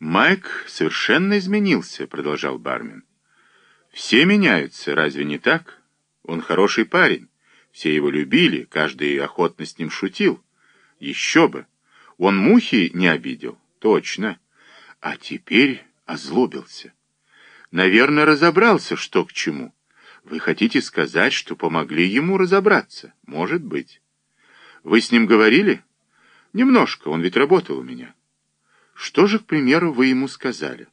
Майк совершенно изменился, продолжал бармен. Все меняются, разве не так? Он хороший парень. Все его любили, каждый охотно с ним шутил. Еще бы. Он мухи не обидел. Точно. А теперь озлобился. Наверное, разобрался, что к чему. Вы хотите сказать, что помогли ему разобраться? Может быть. Вы с ним говорили? Немножко, он ведь работал у меня. Что же, к примеру, вы ему сказали?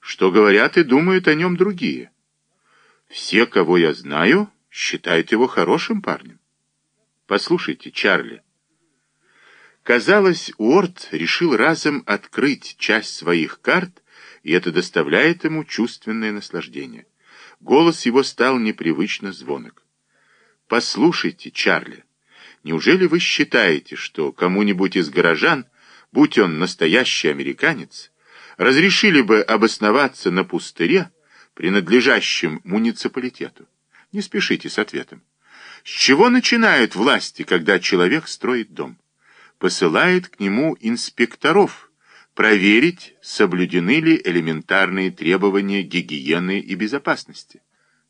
Что говорят и думают о нем другие? Все, кого я знаю, считают его хорошим парнем. Послушайте, Чарли. Казалось, Уорд решил разом открыть часть своих карт, и это доставляет ему чувственное наслаждение. Голос его стал непривычно звонок. «Послушайте, Чарли, неужели вы считаете, что кому-нибудь из горожан, будь он настоящий американец, разрешили бы обосноваться на пустыре, принадлежащем муниципалитету? Не спешите с ответом. С чего начинают власти, когда человек строит дом? Посылает к нему инспекторов, проверить, соблюдены ли элементарные требования гигиены и безопасности.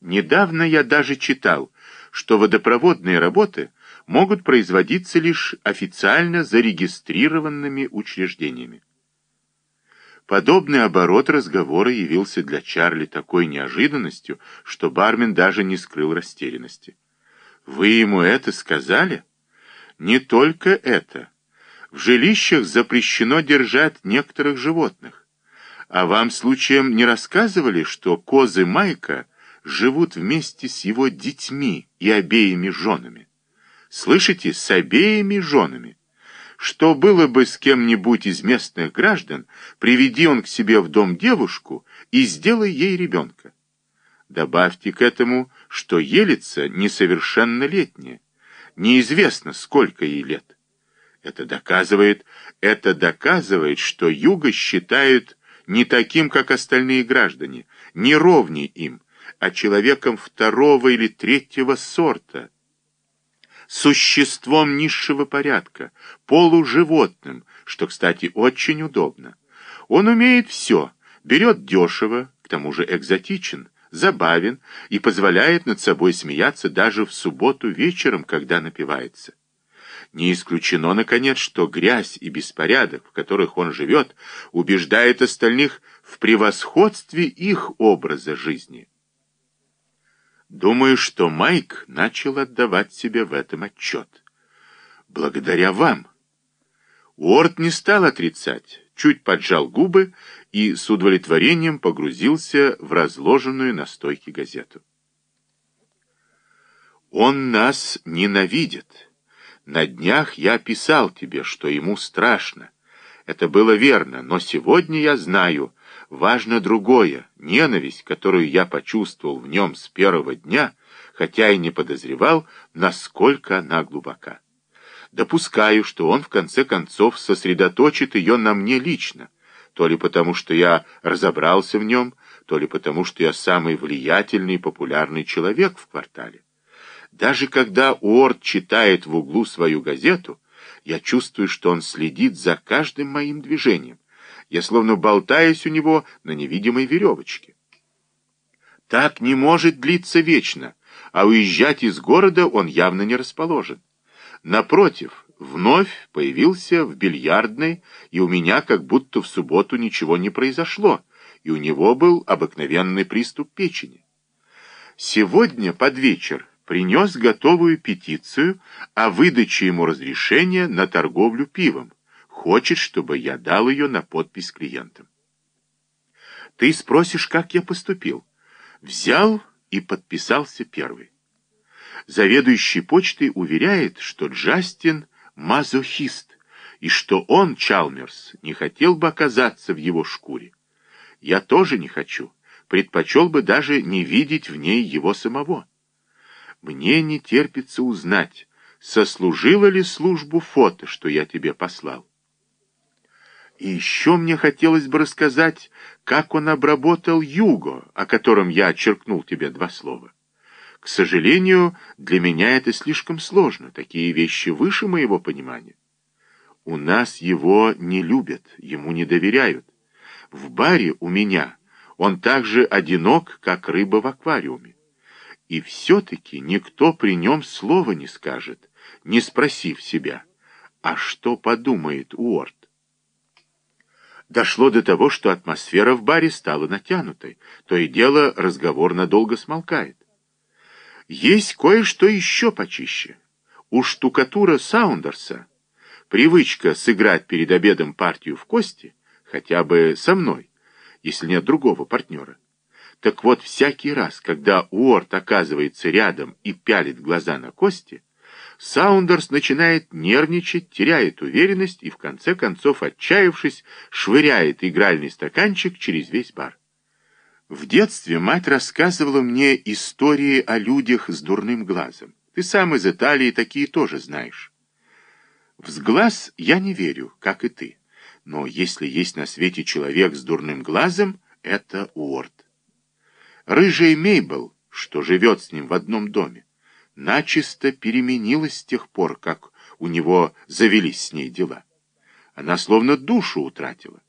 Недавно я даже читал, что водопроводные работы могут производиться лишь официально зарегистрированными учреждениями. Подобный оборот разговора явился для Чарли такой неожиданностью, что бармен даже не скрыл растерянности. «Вы ему это сказали?» «Не только это». В жилищах запрещено держать некоторых животных. А вам случаем не рассказывали, что козы Майка живут вместе с его детьми и обеими женами? Слышите, с обеими женами. Что было бы с кем-нибудь из местных граждан, приведи он к себе в дом девушку и сделай ей ребенка. Добавьте к этому, что Елица несовершеннолетняя. Неизвестно, сколько ей лет. Это доказывает, это доказывает, что Юга считают не таким, как остальные граждане, не ровней им, а человеком второго или третьего сорта, существом низшего порядка, полуживотным, что, кстати, очень удобно. Он умеет все, берет дешево, к тому же экзотичен, забавен и позволяет над собой смеяться даже в субботу вечером, когда напивается. Не исключено, наконец, что грязь и беспорядок, в которых он живет, убеждает остальных в превосходстве их образа жизни. Думаю, что Майк начал отдавать себе в этом отчет. Благодаря вам. Уорд не стал отрицать, чуть поджал губы и с удовлетворением погрузился в разложенную на стойке газету. Он нас ненавидит. На днях я писал тебе, что ему страшно. Это было верно, но сегодня я знаю, важно другое, ненависть, которую я почувствовал в нем с первого дня, хотя и не подозревал, насколько она глубока. Допускаю, что он в конце концов сосредоточит ее на мне лично, то ли потому, что я разобрался в нем, то ли потому, что я самый влиятельный и популярный человек в квартале. Даже когда Уорд читает в углу свою газету, я чувствую, что он следит за каждым моим движением. Я словно болтаюсь у него на невидимой веревочке. Так не может длиться вечно, а уезжать из города он явно не расположен. Напротив, вновь появился в бильярдной, и у меня как будто в субботу ничего не произошло, и у него был обыкновенный приступ печени. Сегодня под вечер принес готовую петицию о выдаче ему разрешения на торговлю пивом. Хочет, чтобы я дал ее на подпись клиентам. Ты спросишь, как я поступил. Взял и подписался первый. Заведующий почтой уверяет, что Джастин мазохист, и что он, Чалмерс, не хотел бы оказаться в его шкуре. Я тоже не хочу, предпочел бы даже не видеть в ней его самого. Мне не терпится узнать, сослужила ли службу фото, что я тебе послал. И еще мне хотелось бы рассказать, как он обработал Юго, о котором я отчеркнул тебе два слова. К сожалению, для меня это слишком сложно, такие вещи выше моего понимания. У нас его не любят, ему не доверяют. В баре у меня он так же одинок, как рыба в аквариуме. И все-таки никто при нем слова не скажет, не спросив себя, а что подумает Уорд. Дошло до того, что атмосфера в баре стала натянутой, то и дело разговор надолго смолкает. Есть кое-что еще почище. У штукатура Саундерса привычка сыграть перед обедом партию в кости, хотя бы со мной, если нет другого партнера. Так вот, всякий раз, когда Уорд оказывается рядом и пялит глаза на кости, Саундерс начинает нервничать, теряет уверенность и, в конце концов, отчаявшись, швыряет игральный стаканчик через весь бар. В детстве мать рассказывала мне истории о людях с дурным глазом. Ты сам из Италии такие тоже знаешь. В я не верю, как и ты. Но если есть на свете человек с дурным глазом, это Уорд. Рыжая Мейбл, что живет с ним в одном доме, начисто переменилась с тех пор, как у него завелись с ней дела. Она словно душу утратила.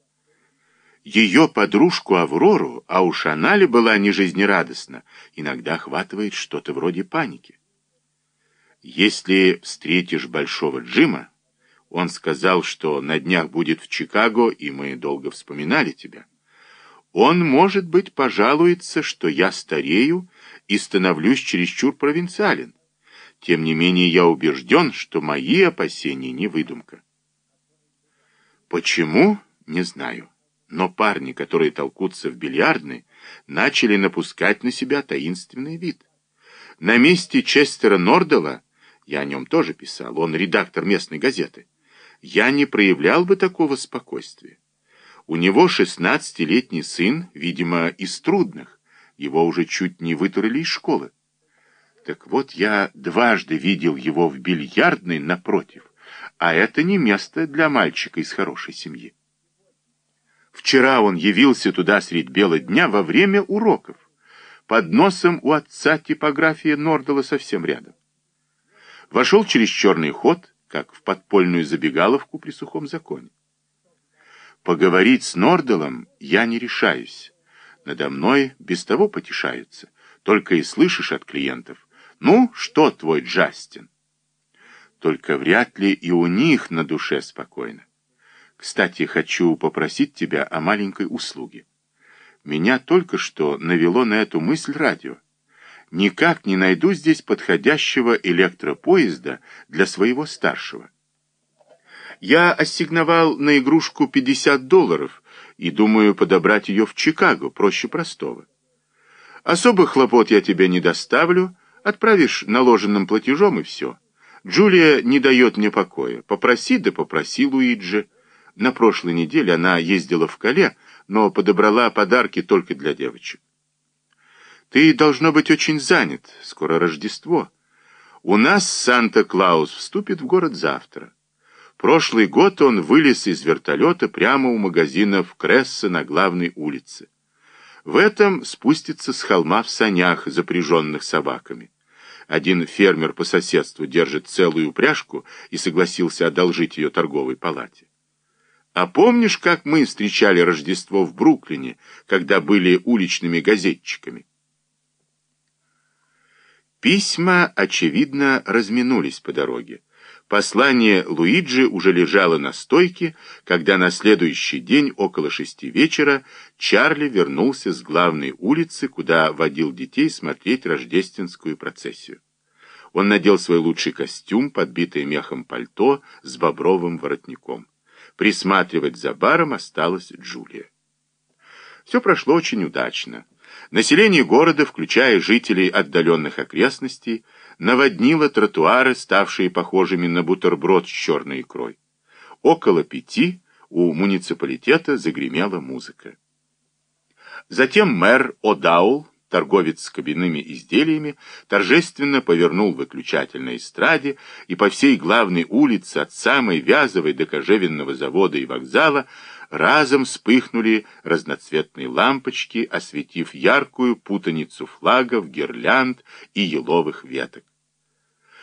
Ее подружку Аврору, а уж она ли была не жизнерадостна, иногда охватывает что-то вроде паники. Если встретишь Большого Джима, он сказал, что на днях будет в Чикаго, и мы долго вспоминали тебя. Он, может быть, пожалуется, что я старею и становлюсь чересчур провинциален. Тем не менее, я убежден, что мои опасения не выдумка. Почему? Не знаю. Но парни, которые толкутся в бильярдной, начали напускать на себя таинственный вид. На месте Честера Нордела, я о нем тоже писал, он редактор местной газеты, я не проявлял бы такого спокойствия. У него шестнадцатилетний сын, видимо, из трудных, его уже чуть не вытурили из школы. Так вот, я дважды видел его в бильярдной напротив, а это не место для мальчика из хорошей семьи. Вчера он явился туда средь бела дня во время уроков. Под носом у отца типография Нордала совсем рядом. Вошел через черный ход, как в подпольную забегаловку при сухом законе. Поговорить с Нордалом я не решаюсь. Надо мной без того потешаются. Только и слышишь от клиентов. «Ну, что твой Джастин?» Только вряд ли и у них на душе спокойно. Кстати, хочу попросить тебя о маленькой услуге. Меня только что навело на эту мысль радио. Никак не найду здесь подходящего электропоезда для своего старшего. Я ассигновал на игрушку 50 долларов и думаю подобрать ее в Чикаго, проще простого. Особых хлопот я тебе не доставлю, Отправишь наложенным платежом и все. Джулия не дает мне покоя. Попроси, да попроси Луиджи. На прошлой неделе она ездила в Кале, но подобрала подарки только для девочек. Ты должно быть очень занят. Скоро Рождество. У нас Санта-Клаус вступит в город завтра. Прошлый год он вылез из вертолета прямо у магазина в Крессе на главной улице. В этом спустится с холма в санях, запряженных собаками. Один фермер по соседству держит целую упряжку и согласился одолжить ее торговой палате. А помнишь, как мы встречали Рождество в Бруклине, когда были уличными газетчиками? Письма, очевидно, разминулись по дороге. Послание Луиджи уже лежало на стойке, когда на следующий день около шести вечера Чарли вернулся с главной улицы, куда водил детей смотреть рождественскую процессию. Он надел свой лучший костюм, подбитое мехом пальто с бобровым воротником. Присматривать за баром осталась Джулия. Все прошло очень удачно. Население города, включая жителей отдаленных окрестностей, наводнило тротуары, ставшие похожими на бутерброд с черной икрой. Около пяти у муниципалитета загремела музыка. Затем мэр О'Даул, торговец с кабинными изделиями, торжественно повернул выключатель на эстраде, и по всей главной улице, от самой Вязовой до Кожевенного завода и вокзала, разом вспыхнули разноцветные лампочки, осветив яркую путаницу флагов, гирлянд и еловых веток.